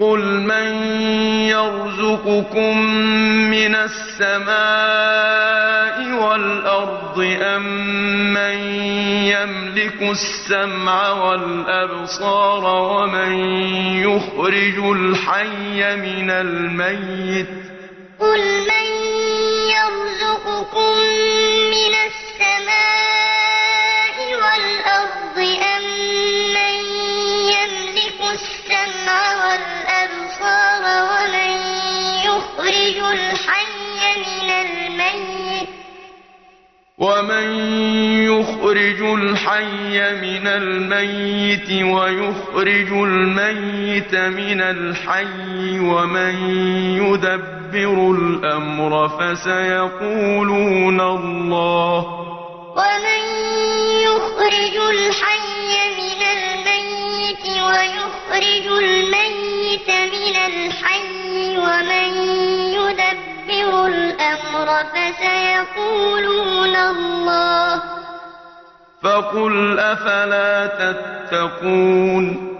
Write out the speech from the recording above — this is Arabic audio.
قل من يرزقكم من السماء والأرض أم من يملك السمع والأبصار ومن يخرج الحي من الميت قل من يرزقكم من السماء والأرض أم من يملك السمع الحي من الميت. ومن يخرج الحي من الميت ويخرج الميت من الحي ومن يدبر الأمر فسيقولون الله. ومن يخرج الحي من الميت ويخرج الميت من الحي ومن الأمر فسيقولون الله. فقل أفلا تتقون؟